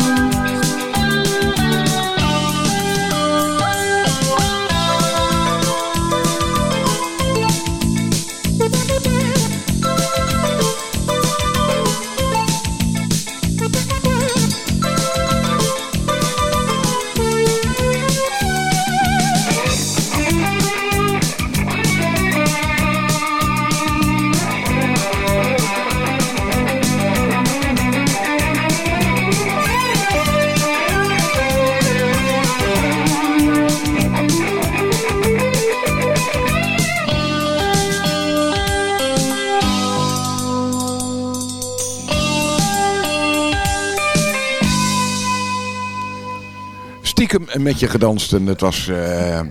Met je gedanst en het was eh eh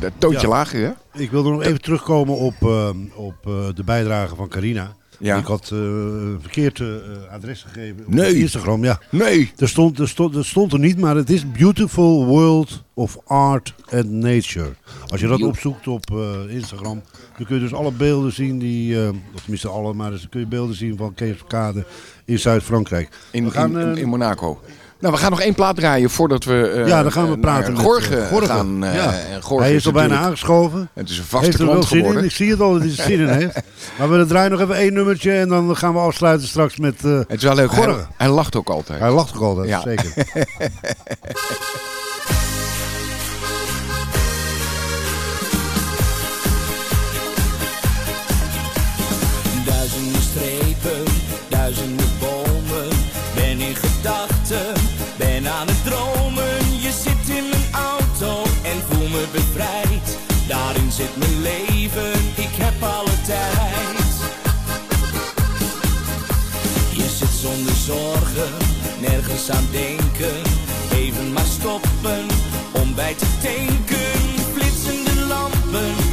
het toontje Ja. lager, hè? Ik wilde nog even terugkomen op, eh, op eh, de bijdrage van Carina. Ja. Ik had eh, een verkeerd eh, adres gegeven op Nee. Instagram. Ja. Nee. Er stond, er, stond, er stond er niet, maar het is Beautiful World of Art and Nature. Als je dat opzoekt op eh, Instagram, dan kun je dus alle beelden zien die, eh, of tenminste alle, maar dus kun je beelden zien van Kees Verkade in Zuid-Frankrijk. In, We gaan, in, in, eh, in Monaco. Nou, we gaan nog één plaat draaien voordat we eh, ja, dan gaan we praten met Gorge eh, gaan. eh, Ja. Hij is al bijna aangeschoven. Het is een vaste heeft er wel klant zin in. geworden. Ik zie het al dat hij er zin in heeft. Maar we draaien nog even één nummertje en dan gaan we afsluiten straks met eh Het is wel leuk. Hij, Gorge. hij lacht ook altijd. Hij lacht ook altijd, Ja. zeker. Duizenden strepen, duizenden bomen. Ben in gedachten, Je zit in mijn auto en voel me bevrijd. Daarin zit mijn leven, ik heb alle tijd. Je zit zonder zorgen, nergens aan denken. Even maar stoppen, om bij te tanken. Flitsende lampen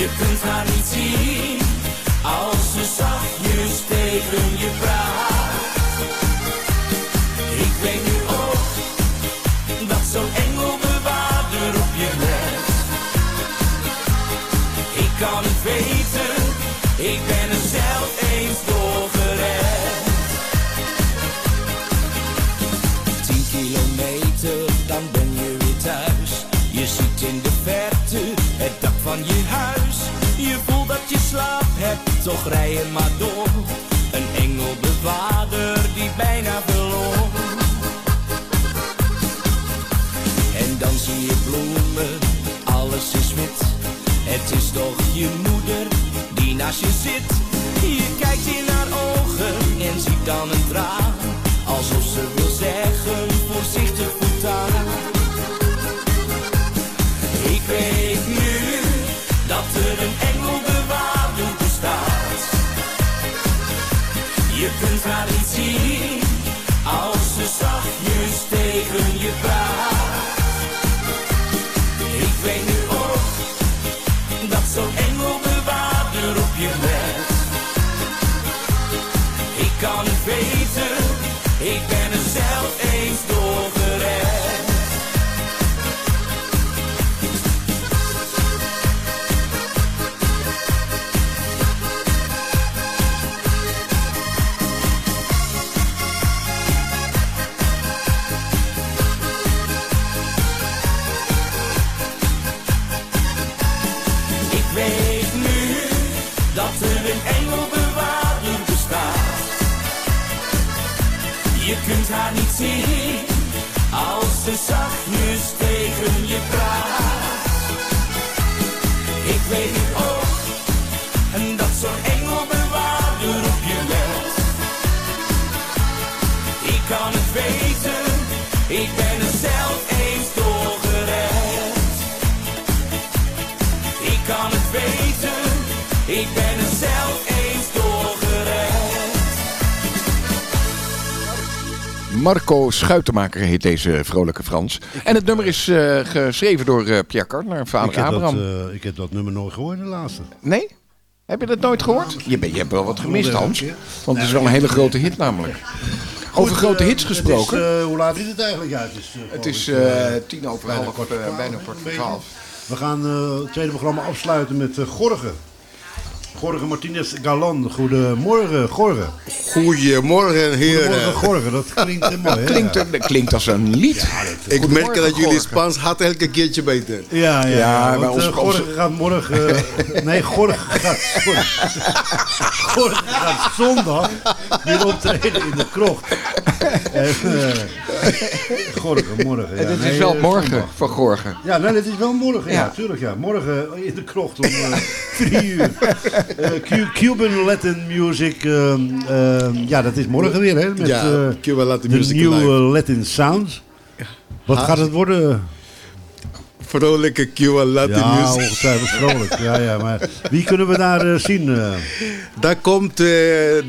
Je kunt haar niet toch rij je maar door. Een engelbewaarder die bijna verloor. En dan zie je bloemen, alles is wit. Het is toch je moeder die naast je zit. Je kijkt in haar ogen en ziet dan een traan. Alsof ze Marco Schuitenmaker heet deze vrolijke Frans. En het nummer is eh, geschreven door eh, Pierre Kartner, vader Ik heb, dat, Abraham. eh, ik heb dat nummer nooit gehoord, de laatste. Nee? Heb je dat nooit gehoord? Je, je hebt wel wat gemist, Hans. Want het is wel een hele grote hit namelijk. Over grote eh, hits gesproken. Is, eh, hoe laat is het eigenlijk? Ja, het is, eh, Het eh, eh, tien over half, eh, bijna kwart een voor beetje. twaalf. We gaan eh, het tweede programma afsluiten met uh, Gorge. Martinez Galan. Goedemorgen, Gorge. Goedemorgen, heren. Goedemorgen, Gorge. Dat klinkt heel mooi, hè? Klinkt, dat klinkt als een lied. Ik merk dat jullie. Spaans had elke keertje beter. Ja, ja, Ja, want, ons- eh, Gorge onze- gaat morgen... eh, nee, Gorge gaat... Gorge gaat zondag weer optreden in de krocht. En, eh, Gorge, morgen. En ja. het Nee, is wel eh, morgen zondag. voor Gorgen. Ja, nee, het is wel morgen, ja, Ja. tuurlijk. Ja. Morgen in de krocht om eh, drie uur. Eh, Cu- Cuban Latin Music, ehm, ehm, ja, dat is morgen weer, hè? Met Ja, eh, Cuban Latin de Music nieuwe live. Latin Sounds. Wat Ha- gaat het worden? Vrolijke Cuban Latin Ja, music. ongetwijfeld vrolijk. Ja, ja, maar wie kunnen we daar eh, zien? eh? Daar komt eh,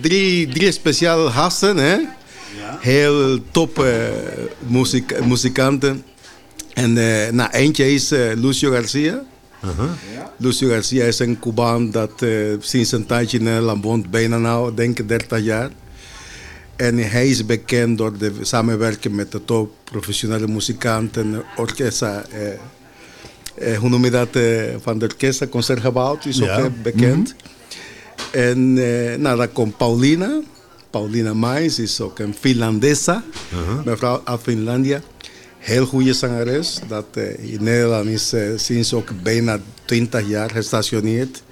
drie, drie speciale gasten, hè? Heel top muziek, muzikanten. En nou, eentje is Lucio Garcia. Lucio Garcia is een Cubaan dat sinds een tijdje in Nederland woont, bijna nou, denk ik 30 jaar. En hij is bekend door de samenwerking met de top professionele muzikanten, orkesta. eh, eh, hoe noem je dat? eh, van de orkesta, Concertgebouw, is ook Ja. eh, bekend. En eh, nou, dan komt Paulina. Paulina Mais is ook een Finlandesa. Mevrouw uit Finlandia. Heel goede zangeres. Dat eh, in Nederland is eh, sinds ook bijna 20 jaar gestationeerd.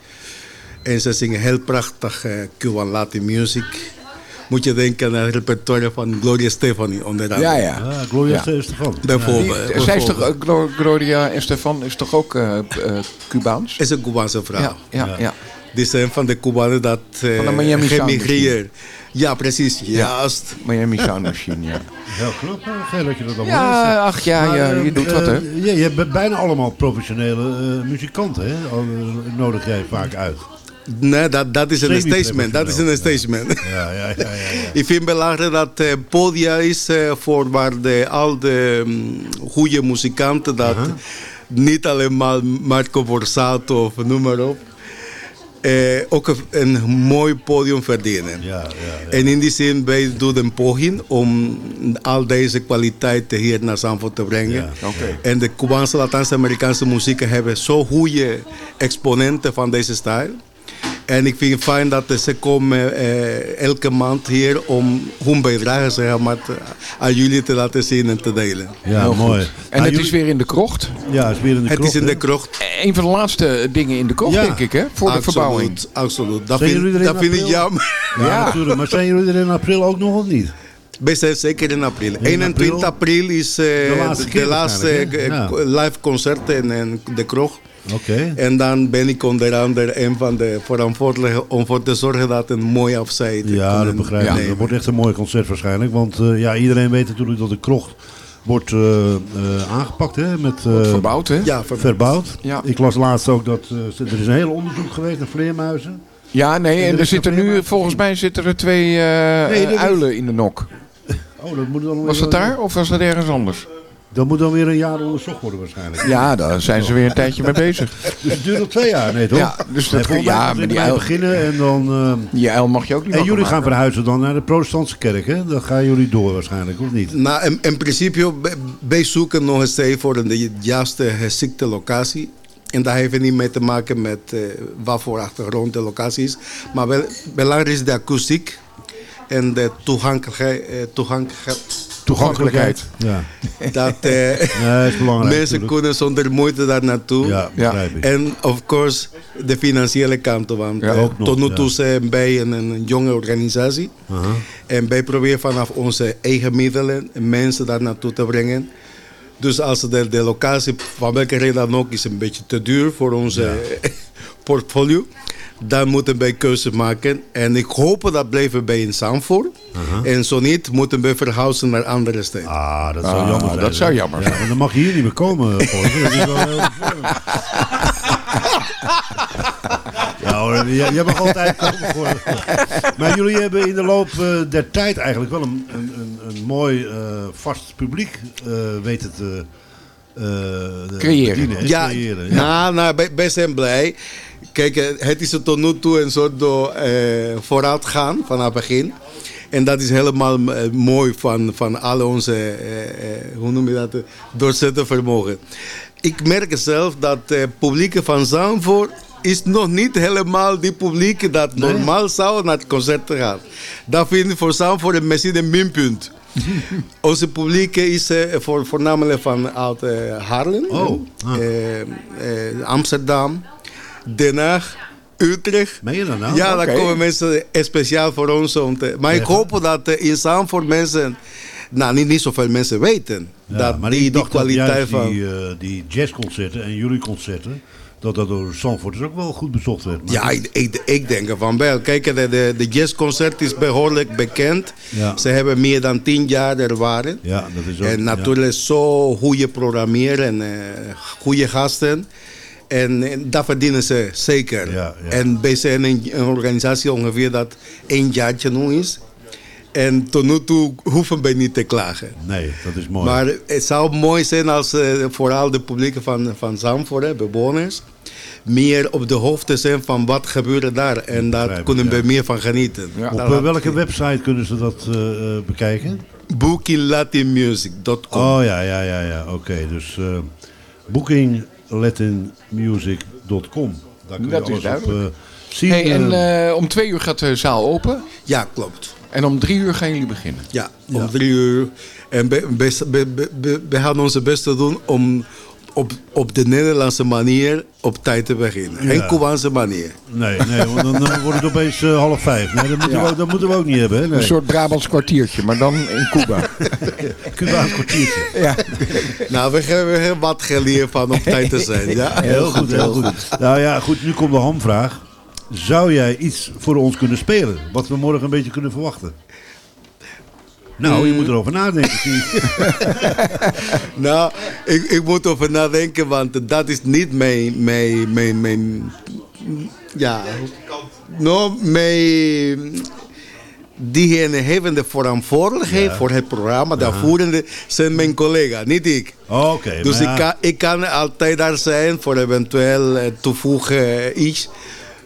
En ze zingen heel prachtig eh, Cuban Latin music. Moet je denken aan het repertoire van Gloria Stefani onder andere. Ja, ja. Ah, Gloria Ja. Stefan. Bijvoorbeeld. Die- zij is toch, Gloria en Stefan is toch ook eh, eh, Cubaans? Is een Cubaanse vrouw. Ja, ja, ja. Die zijn van de Cubanen dat eh Sound gemigreerd. Ja, precies. Juist. Miami Sound Machine, ja. Heel knap, hè, Ger, dat je dat allemaal Ja, weet. ach ja, ja, eh, je doet wat, hè? eh, ja, je hebt bijna allemaal professionele eh, muzikanten, hè? Eh, nodig jij vaak uit. Nee, dat, dat is een statement. Dat is een statement. Ja, ja, ja. ja, ja. Ik vind belangrijk dat uh, podia is eh, voor waar de, al de mm, goede muzikanten dat niet alleen maar Marco Borsato of noem maar op. eh, ook een, mooi podium verdienen. En in die zin, wij doen een poging om al deze kwaliteiten hier naar Zandvoort te brengen. En de Cubaanse Latijns-Amerikaanse muziek hebben zo goede exponenten van deze stijl. En ik vind het fijn dat ze komen eh, elke maand hier om hun bijdrage zeg maar, aan jullie te laten zien en te delen. Ja, Heel mooi. goed. En het is weer in de krocht. Ja, het is weer in de Het krocht, is in de hè? krocht. Een van de laatste dingen in de krocht, Ja, denk ik, hè? Voor de verbouwing. Absoluut. Dat Zijn vind, er dat vind ik april? jammer. Ja, natuurlijk. Maar zijn jullie er in april ook nog of niet? We zijn zeker in april. In 21 april, is eh, De laatste de, eh, live concert in, in de kroeg. Oké. En dan ben ik onder andere een van de verantwoordelijken om voor te zorgen dat een mooi te Ja, dat begrijp ik. nemen. Dat wordt echt een mooi concert waarschijnlijk. Want eh, ja, iedereen weet natuurlijk dat de krocht wordt eh, eh, aangepakt. Hè, met, eh, Wordt verbouwd, hè? Ja, verbouwd. Ja. Ik las laatst ook dat eh, er is een heel onderzoek geweest naar vleermuizen. Ja, nee, En en er er zitten nu, volgens mij zitten er twee eh, Nee, dat is- uilen in de nok. Oh, dat moet dan Was dat daar of was dat ergens anders? Dat moet dan weer een jaar onderzocht worden waarschijnlijk. Ja, daar zijn ze weer een tijdje mee bezig. Dus het duurt nog twee jaar, nee toch? Ja, dus dat mij ja, met die uil, beginnen en dan... eh, die uil mag je ook niet en jullie gaan verhuizen dan naar de protestantse kerk, hè? Dat gaan jullie door waarschijnlijk, of niet? Nou, in, in principe, wij- zoeken nog steeds voor de juiste geschikte locatie. En dat heeft niet mee te maken met eh, wat voor achtergrond de locatie is. Maar wel, belangrijk is de akoestiek en de toegankelijkheid. eh, toegankelijkheid. Toegankelijkheid. Ja. Dat eh, Nee, is belangrijk mensen natuurlijk. kunnen zonder moeite daar naartoe. Ja. En of course de financiële kant. Want Ja, eh, nog, tot nu ja. toe zijn wij een, een jonge organisatie. En wij proberen vanaf onze eigen middelen mensen daar naartoe te brengen. Dus als de, de locatie van welke reden dan ook is een beetje te duur voor onze portfolio, dan moeten wij keuzes maken. En ik hoop dat blijven wij in Zandvoort. En zo niet, moeten we verhuizen naar andere steden. Ah, dat zou Ah, jammer zijn. dat zou jammer Ja, maar dan mag je hier niet meer komen. Dat is wel heel hoor, jij, jij mag altijd komen voor. Maar jullie hebben in de loop eh, der tijd eigenlijk wel een, een, een, een mooi eh, vast publiek eh, weten te eh, de- Creëren. bedienen? Ja, Creëren, ja. Nou, nou, wij zijn blij. Kijk, eh, het is tot nu toe een soort door, eh, vooruitgaan vanaf het begin. En dat is helemaal eh, mooi van, van al onze, eh, hoe noem je dat, eh, doorzetten vermogen. Ik merk zelf dat het publiek van Zandvoort is nog niet helemaal die publiek dat normaal zou naar het concert gaan. Dat vind ik voor Zandvoort een misschien een minpunt. Onze publiek is eh, voor, voornamelijk van uit eh, Haarlem, Oh, ah. Amsterdam, Den Haag, Utrecht. Meen je dat nou? Ja, daar komen mensen speciaal voor ons. Om te, maar ik hoop dat eh, in Zandvoort mensen, nou niet, niet zoveel mensen weten. Ja, dat maar die, ik die dacht dat kwaliteit juist van... die, eh, die jazzconcerten en jullie concerten, dat dat door Zandvoorters ook wel goed bezocht werd. Maar Ja, ik, ik, ik denk ervan wel. Kijk, de, de, de jazzconcert is behoorlijk bekend. Ja. Ze hebben meer dan tien jaar ervaren. Ja, dat is ook... En ja. natuurlijk zo goede programmeren en eh, goede gasten. En, en dat verdienen ze zeker. Ja, ja. En zijn een, een organisatie ongeveer dat één jaartje nu is. En tot nu toe hoeven wij niet te klagen. Nee, dat is mooi. Maar het zou mooi zijn als eh, vooral de publieken van, van Zandvoort, hè, bewoners, meer op de hoogte zijn van wat gebeurt daar. En daar kunnen we ja. meer van genieten. Op eh, welke website kunnen ze dat eh, bekijken? bookinglatinmusic.com. Oh ja, ja, ja, ja. Oké, dus eh bookinglatinmusic.com. Daar kun je Dat is alles duidelijk. op eh, zien. Hey, en eh, eh, om twee uur gaat de zaal open. Ja, klopt. En om drie uur gaan jullie beginnen. Ja, om drie uur. En we, we, we, we, we gaan onze best doen om op, op de Nederlandse manier op tijd te beginnen. Ja. Geen Cubaanse manier. nee, nee, want dan, dan wordt het opeens eh, half vijf. Nee, dat moeten, Ja. we, ook- dat moeten we ook niet hebben. Hè? Nee. Een soort Brabants kwartiertje, maar dan in Cuba. Cubaans kwartiertje. ja. Nou, we hebben heel wat geleerd van op tijd te zijn. Ja? Heel goed, heel goed. Nou ja, goed, nu komt de hamvraag. Zou jij iets voor ons kunnen spelen? Wat we morgen een beetje kunnen verwachten? Nou, je moet erover nadenken. Nou, ik, ik moet over nadenken, want dat is niet mijn, mijn, mijn, mijn ja, nou, mijn, diegene heeft de verantwoordelijkheid Ja. voor het programma. De voerende zijn mijn collega, niet ik. Oké, dus ik, kan, ik kan altijd daar zijn voor eventueel eh, toevoegen eh, iets.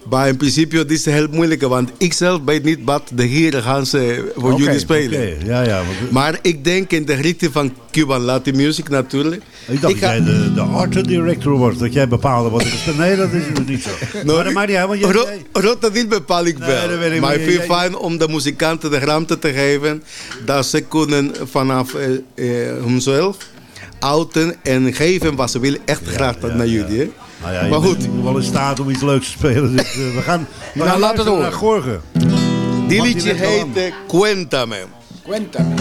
Maar in principe dit is heel moeilijk, want ik zelf weet niet wat de heren gaan ze voor jullie spelen. oké, Ja, ja. Maar ik denk in de richting van Cuban Latin music natuurlijk. Ik dacht dat ga- jij de, de art director was, dat jij bepaalde wat ik speel. Nee, dat is niet zo. maar dat maakt niet uit, want jij... Ro- bepaal ik wel. ik, maar ik vind jij- het fijn om de muzikanten de ruimte te geven. Dat ze kunnen vanaf eh, eh, hunzelf outen en geven wat ze willen. Echt graag naar jullie. Nou ja, maar goed. geval in staat om iets leuks te spelen. Dus, eh, we gaan, we Nou, gaan laat het horen. naar Gorge. Die liedje weet wel heet eh, Cuéntame. Cuéntame.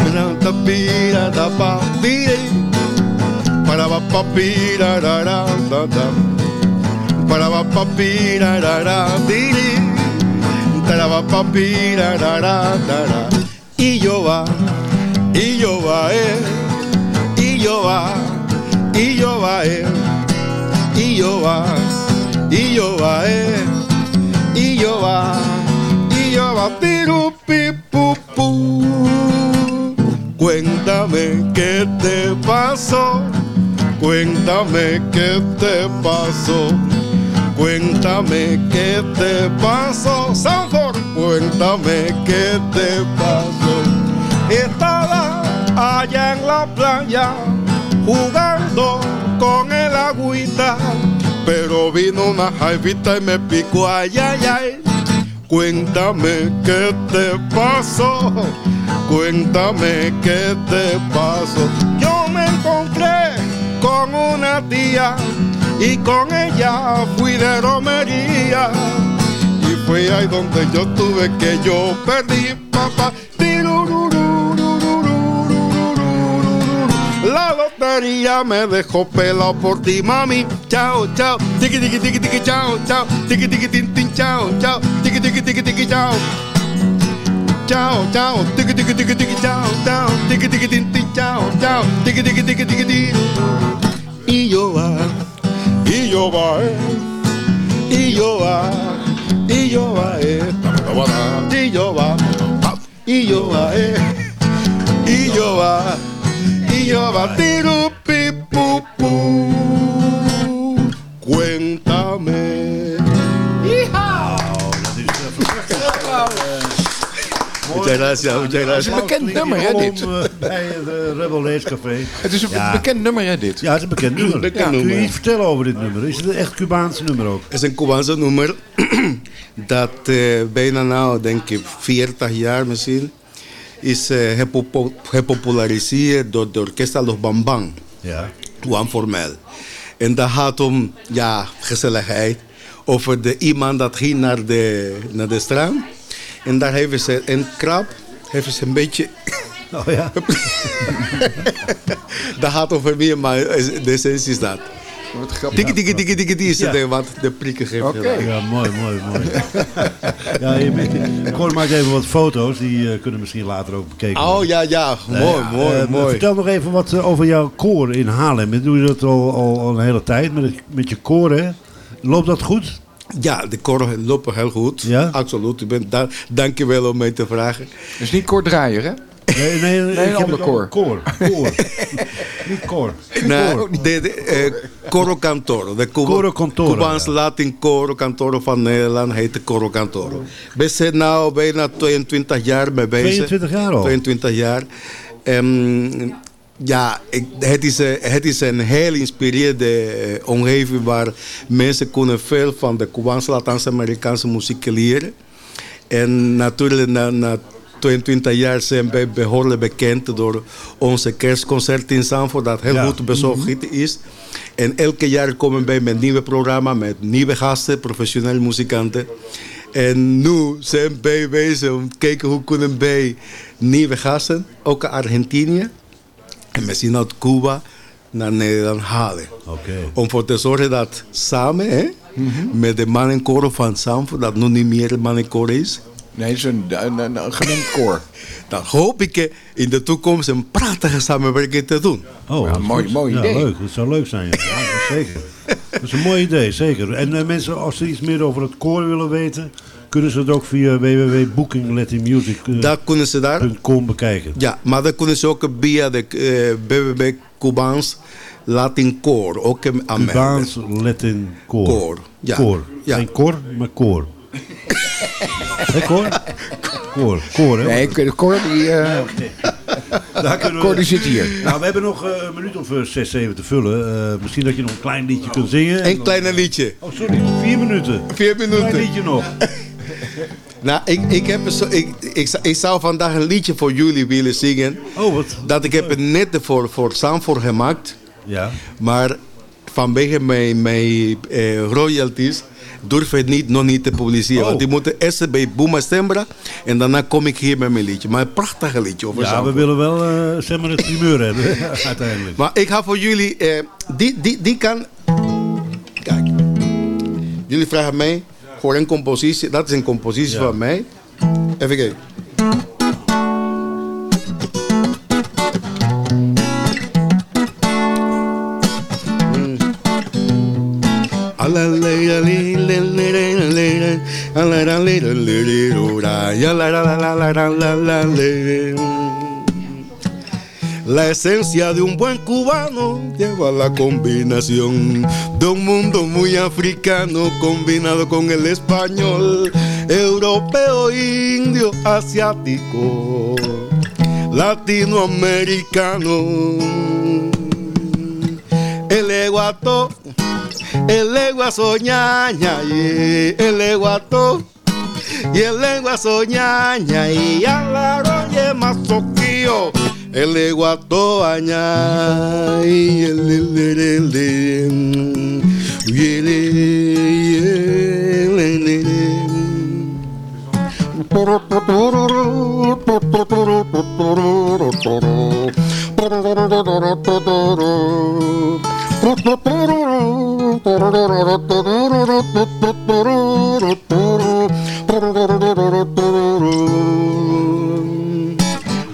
Para va pa pi ra ra ra da da. Para va pa pi ra ra ra di di. Para va pa pi ra ra ra da ra. Y yo va, y yo va eh. Y yo va, y yo va eh. Y yo va, y yo va eh. Yo va piru pi pu pu. Cuéntame qué te pasó. Cuéntame qué te pasó. Cuéntame qué te pasó. Sanford, cuéntame qué te pasó. Estaba allá en la playa jugando con el agüita. Pero vino una jaivita y me picó ay, ay, ay. Cuéntame qué te pasó. Cuéntame qué te pasó. Yo me encontré con una tía y con ella fui de romería. Y fue ahí donde yo tuve que yo perdí papá. La lotería me dejó pelado por ti, mami. Chao, chao. Tiki, tiki, tiki, tiki, chao, chao. Tiki, tiki, tin, tin, chao, chao. Tiki, tiki, tiki, tiki, chao. Chao, chao. Tiki, tiki, tiki, tiki, chao, chao. Tiki, tiki, tin, tin, chao, chao. Tiki, tiki, tiki, tiki, tiki. Y yo va, y yo va, eh. y yo va, y yo va, eh. y yo va, y yo va, eh. y yo va, yo va, tiru, pi, pu, pu. Cuéntame. Muchas gracias, muchas Het is een gracias. bekend nummer, hè, dit? Eh, bij het uh, Rebel Race Café. Het is een Ja. bekend nummer, hè, dit? Ja, het is een bekend nummer. Bekend Ja, Kun nummer. je iets vertellen over dit nummer? Is het een echt Cubaanse nummer ook? Het is een Cubaanse nummer dat eh, bijna nou, denk ik, 40 jaar misschien, is gepopo- gepopulariseerd door de orkest Los Bambang. Ja. Juan Formel. En dat gaat om ja, gezelligheid. Over de iemand dat ging naar de, naar de strand. En daar hebben ze een krab, hebben ze een beetje... Oh ja. dat gaat over meer, maar de essentie is dat. Wat grappig. Tiki tiki tiki tiki tiki is Ja. het, wat de prikken geeft. Oké. Ja, mooi, mooi, mooi. ja, je, bent- Cor maakt even wat foto's, die eh, kunnen misschien later ook bekeken worden. Oh ja, ja, mooi, ja, mooi, eh, mooi. Vertel nog even wat eh, over jouw koor in Haarlem. Doe je dat al, al, al een hele tijd met, met je koor, hè? Loopt dat goed? Ja, de koren lopen heel goed. Ja? Absoluut. Ik ben da dank je wel om mij te vragen. Dus niet Kort Draaier, hè? Nee, nee, ik heb ander koor. Koor. koor. Niet koor. Nou, de, de, eh, Coro Cantoro. De Cuba- Coro Cantoro, Cubaans Latin Coro Cantoro van Nederland heet de Coro Cantoro. We zijn nu bijna 22 jaar mee bezig. 22 jaar al? 22 jaar. Ehm, ja, ik, het, is, eh, het is een heel inspirerende eh, omgeving waar mensen kunnen veel van de Cubaanse Latijns-Amerikaanse muziek leren. En natuurlijk na, na 22 jaar zijn wij behoorlijk bekend door onze kerstconcert in Zandvoort, dat heel Ja. goed bezocht is. En elke jaar komen wij met nieuwe programma, met nieuwe gasten, professionele muzikanten. En nu zijn wij bezig om te kijken hoe kunnen wij nieuwe gasten, ook Argentinië en misschien uit Cuba, naar Nederland halen. Oké. Om voor te zorgen dat samen hè, met de mannenkoor van Zandvoort, dat nu niet meer een mannenkoor is, Nee, is een, een, een, een gemengd koor. dan hoop ik eh, in de toekomst een prachtige samenwerking te doen. Oh, Ja, mooi- goed. mooi ja, idee. leuk. Dat zou leuk zijn. Ja, Ja, zeker. Dat is een mooi idee, zeker. En eh, mensen, als ze iets meer over het koor willen weten, Kunnen ze het ook via www.bookinglatinmusic.com Daar kunnen ze daar. bekijken? Ja, maar dan kunnen ze ook via de eh BBB Cubaans Latin Koor ook eh. Cubaans Latin Koor. Koor, ja. Koor. Ja. Geen koor, maar koor. Hé, koor? Koor, koor, hè? Nee, de Cor die, eh, Daar kunnen we- Cor die zit hier. Nou, we hebben nog eh, een minuut of eh, zes, zeven te vullen. Eh, misschien dat je nog een klein liedje kunt zingen. Een kleine liedje. Oh, sorry. Vier minuten. Vier minuten. Klein liedje nog. Nou, ik, ik, heb zo, ik, ik, zou- ik zou vandaag een liedje voor jullie willen zingen. Oh, wat? Dat ik heb het net voor, voor Sanford gemaakt. Ja. Maar vanwege mijn, mijn eh, royalties durf het niet, nog niet te publiceren. Oh. Want die moeten eerst bij Boema Stembra en daarna kom ik hier met mijn liedje. Maar een prachtig liedje over Ja, we willen wel maar het primeur hebben, uiteindelijk. Maar ik ga voor jullie, eh, die, die, die kan... Kijk, jullie vragen mij voor een compositie. Dat is een compositie van mij. Even kijken. La esencia de un buen cubano lleva la combinación de un mundo muy africano combinado con el español, europeo, indio, asiático, latinoamericano. El eguato, el legua soñaña, y el eguato, y el lengua soñaña y alarón y mazoquío el lengua toaña y el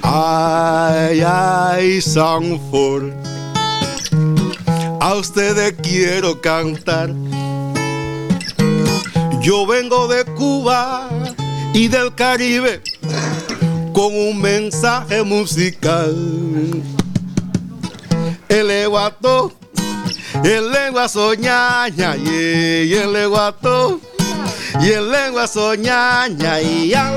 Ay, ay, Sanford, a ustedes quiero cantar. Yo vengo de Cuba y del Caribe con un mensaje musical. El eguato, el lengua soñaña, y el eguato, y en lengua soñaña y a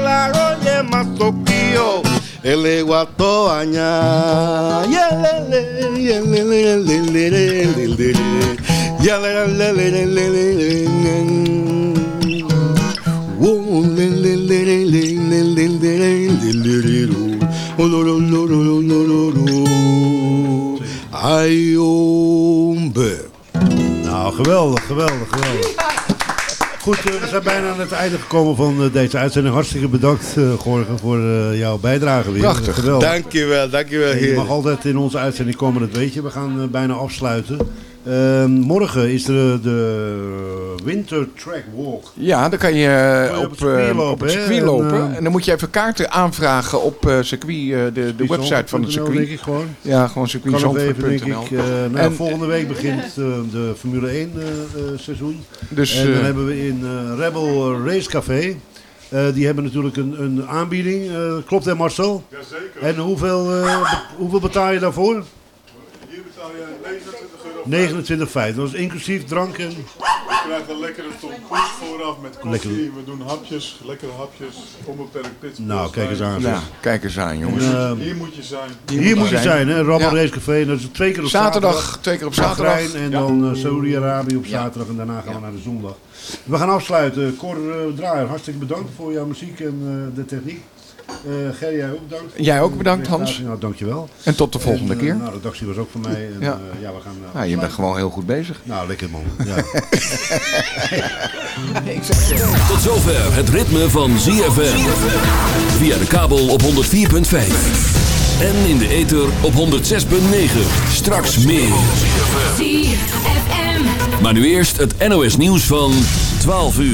Ay, ombe. Nou, geweldig, geweldig, geweldig. Goed, eh, we zijn bijna aan het einde gekomen van eh, deze uitzending. Hartstikke bedankt, eh Gorgen, voor jouw bijdrage weer. Prachtig. Geweldig. Dankjewel, dankjewel, En Je heer. mag altijd in onze uitzending komen, dat weet je. We gaan bijna afsluiten. Eh, morgen is er eh, de Winter Track Walk. Ja, dan kan je eh, Kan je op, op het circuit eh, lopen, op het circuit En, lopen. En dan moet je even kaarten aanvragen op eh, circuit, eh, de, de website van het circuit. denk ik gewoon. Ja, gewoon circuitzandvoort.nl. eh, nou, En- volgende week begint eh, de Formule 1 eh, eh, seizoen. Dus, en dan hebben we in eh, Rebel Race Café. eh, die hebben natuurlijk een, een aanbieding. eh, klopt hè Marcel? Jazeker. En hoeveel, eh, be- hoeveel betaal je daarvoor? Hier betaal je 29 euro. 29,5. Dat is inclusief drank en... Je krijgt een lekkere tompoes vooraf met Lekker. koffie. We doen hapjes, lekkere hapjes, onbeperkt pits. Nou, kijk eens aan. Ja, kijk eens aan, jongens. En, eh, Hier moet je zijn. Hier, moet je zijn, hè? Rabbel Ja. Race Café. Dat is twee keer op Zaterdag, zaterdag. twee keer op zaterdag. Bahrein En Ja. dan eh, Saudi-Arabië op zaterdag. En daarna gaan we naar de zondag. We gaan afsluiten. Cor eh, Draaier, hartstikke bedankt voor jouw muziek en eh, de techniek. Eh Ger, jij ook bedankt. Jij ook bedankt, Hans. Nou, dankjewel. En tot de volgende En, eh, keer. Nou, de redactie was ook van mij. En, Ja. ja. ja, we gaan... eh, Nou, je bent gewoon heel goed bezig. Nou, lekker man. Ja. Tot zover het ritme van ZFM. Via de kabel op 104.5. En in de ether op 106.9. Straks meer. Maar nu eerst het NOS nieuws van 12 uur.